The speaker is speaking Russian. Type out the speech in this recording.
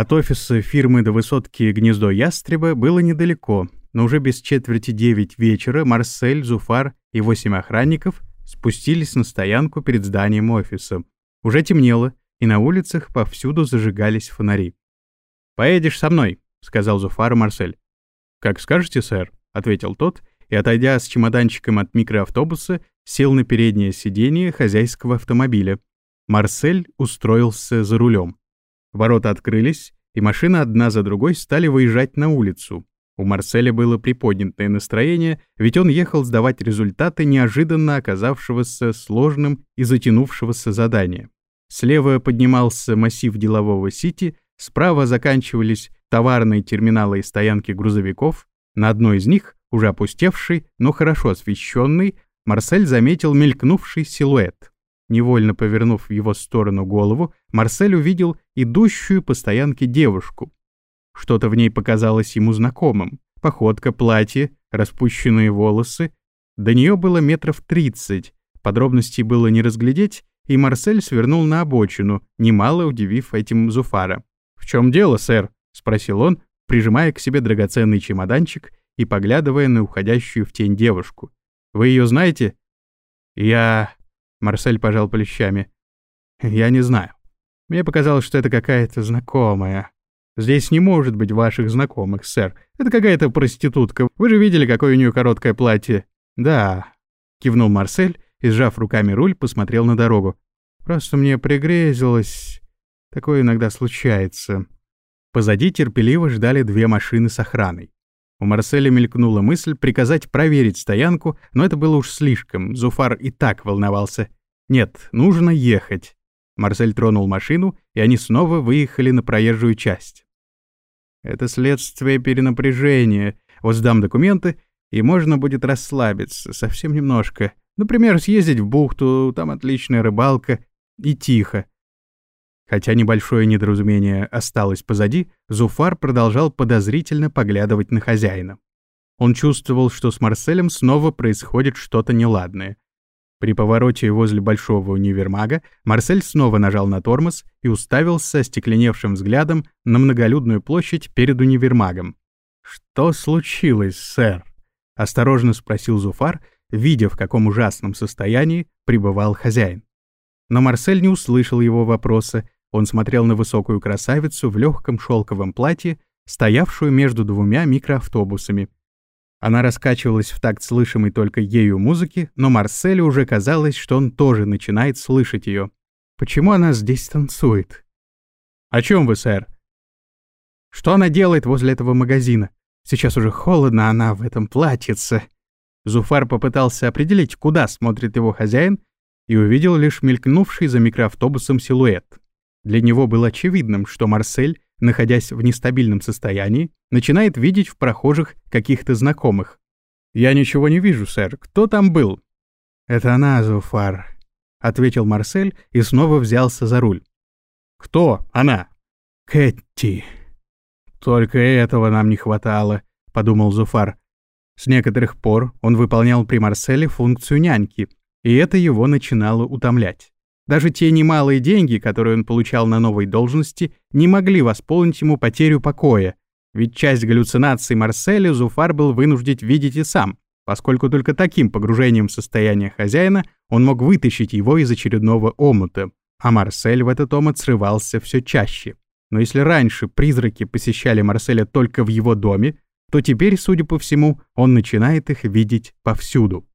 От офиса фирмы до высотки «Гнездо Ястреба» было недалеко, но уже без четверти девять вечера Марсель, Зуфар и восемь охранников спустились на стоянку перед зданием офиса. Уже темнело, и на улицах повсюду зажигались фонари. «Поедешь со мной», — сказал Зуфару Марсель. «Как скажете, сэр», — ответил тот, и, отойдя с чемоданчиком от микроавтобуса, сел на переднее сиденье хозяйского автомобиля. Марсель устроился за рулем. Ворота открылись, и машины одна за другой стали выезжать на улицу. У Марселя было приподнятое настроение, ведь он ехал сдавать результаты неожиданно оказавшегося сложным и затянувшегося задания. Слева поднимался массив делового сити, справа заканчивались товарные терминалы и стоянки грузовиков. На одной из них, уже опустевший, но хорошо освещенный, Марсель заметил мелькнувший силуэт. Невольно повернув в его сторону голову, Марсель увидел идущую по стоянке девушку. Что-то в ней показалось ему знакомым. Походка, платье, распущенные волосы. До нее было метров тридцать. Подробностей было не разглядеть, и Марсель свернул на обочину, немало удивив этим Зуфара. «В чем дело, сэр?» — спросил он, прижимая к себе драгоценный чемоданчик и поглядывая на уходящую в тень девушку. «Вы ее знаете?» «Я...» Марсель пожал плечами. «Я не знаю. Мне показалось, что это какая-то знакомая. Здесь не может быть ваших знакомых, сэр. Это какая-то проститутка. Вы же видели, какое у нее короткое платье?» «Да», — кивнул Марсель и, сжав руками руль, посмотрел на дорогу. «Просто мне пригрезилось. Такое иногда случается». Позади терпеливо ждали две машины с охраной. У Марселя мелькнула мысль приказать проверить стоянку, но это было уж слишком, Зуфар и так волновался. Нет, нужно ехать. Марсель тронул машину, и они снова выехали на проезжую часть. Это следствие перенапряжения. Вот сдам документы, и можно будет расслабиться, совсем немножко. Например, съездить в бухту, там отличная рыбалка, и тихо. Хотя небольшое недоразумение осталось позади, Зуфар продолжал подозрительно поглядывать на хозяина. Он чувствовал, что с Марселем снова происходит что-то неладное. При повороте возле большого универмага Марсель снова нажал на тормоз и уставился остекленевшим взглядом на многолюдную площадь перед универмагом. «Что случилось, сэр?» — осторожно спросил Зуфар, видя, в каком ужасном состоянии пребывал хозяин. Но Марсель не услышал его вопроса он смотрел на высокую красавицу в легком шелковом платье, стоявшую между двумя микроавтобусами. Она раскачивалась в такт слышимой только ею музыки, но Марселю уже казалось, что он тоже начинает слышать ее. Почему она здесь танцует? «О чем вы, сэр?» «Что она делает возле этого магазина? Сейчас уже холодно, она в этом платьице». Зуфар попытался определить, куда смотрит его хозяин, и увидел лишь мелькнувший за микроавтобусом силуэт. Для него было очевидным, что Марсель, находясь в нестабильном состоянии, начинает видеть в прохожих каких-то знакомых. «Я ничего не вижу, сэр. Кто там был?» «Это она, Зуфар», — ответил Марсель и снова взялся за руль. «Кто она?» «Кэти». «Только этого нам не хватало», — подумал Зуфар. С некоторых пор он выполнял при Марселе функцию няньки, и это его начинало утомлять. Даже те немалые деньги, которые он получал на новой должности, не могли восполнить ему потерю покоя, ведь часть галлюцинаций Марселя Зуфар был вынужден видеть и сам, поскольку только таким погружением в состояние хозяина он мог вытащить его из очередного омута, а Марсель в этот омут срывался все чаще. Но если раньше призраки посещали Марселя только в его доме, то теперь, судя по всему, он начинает их видеть повсюду.